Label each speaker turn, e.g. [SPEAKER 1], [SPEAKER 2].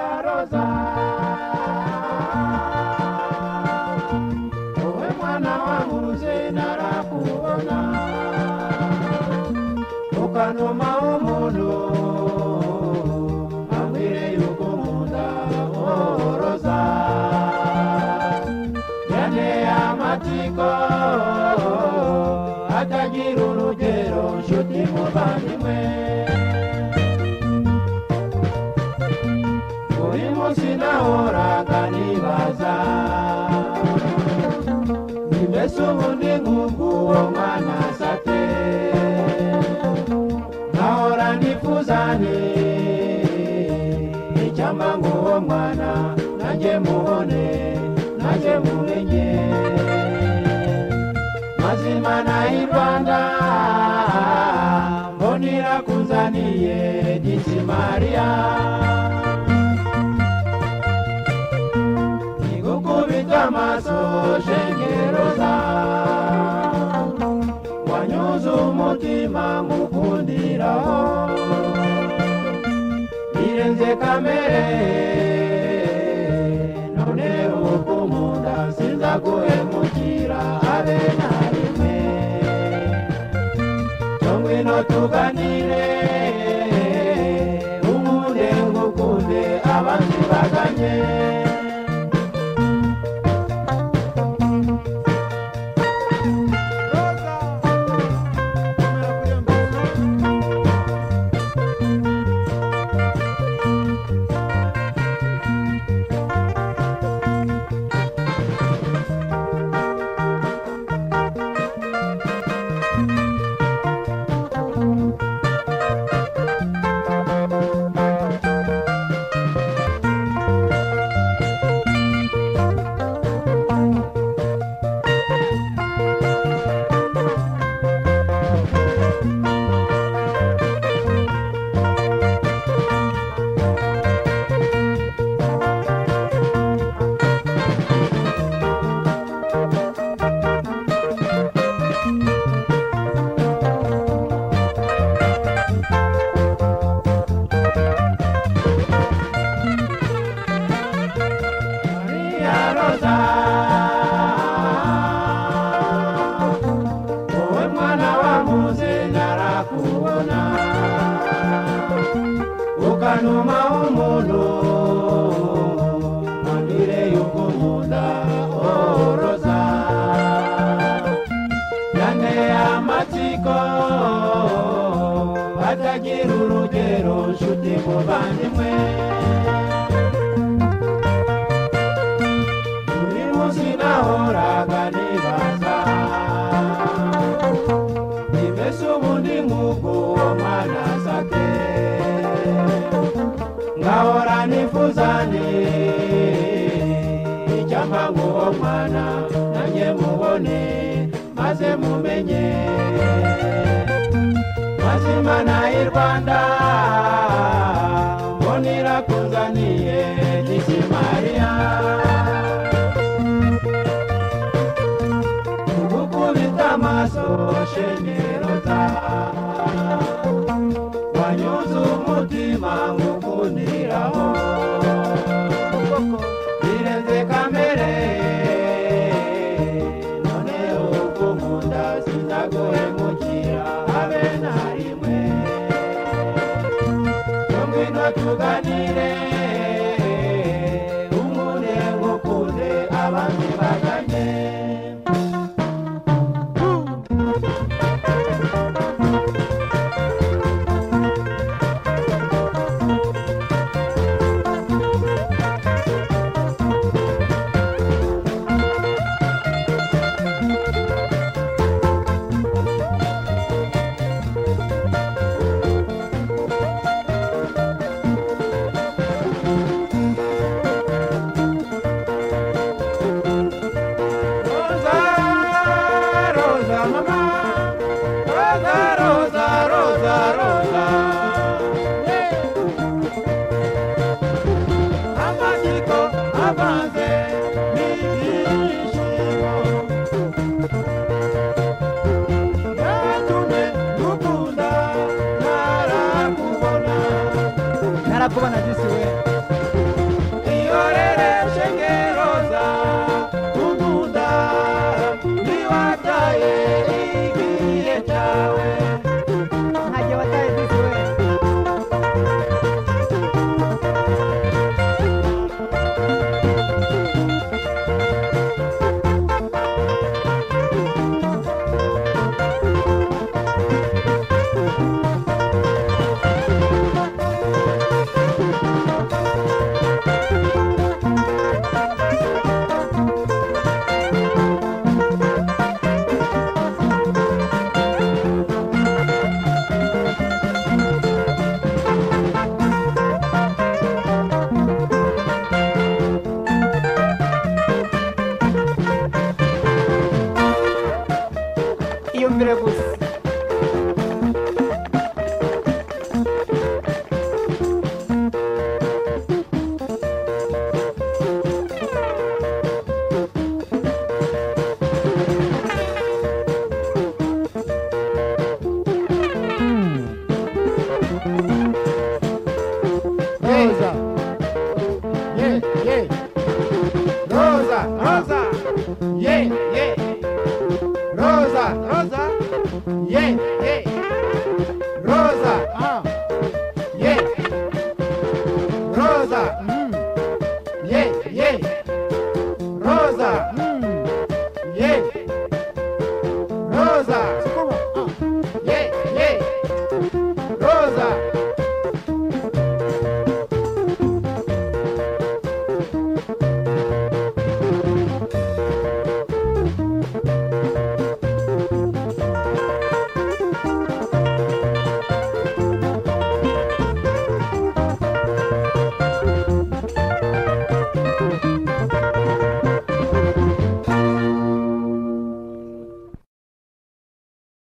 [SPEAKER 1] Maria Rosa. kwanda mbonira kunzani yediti mariya nikukubita maso zhengeroza wanyuzu mutima mukundirao kuona ukanuma umunu mandire yukumuda oroza yane ya matiko batagira urugero nshuti mubandimwe mubibone maze mumenye mazima nayi rwanda камеры будут
[SPEAKER 2] さん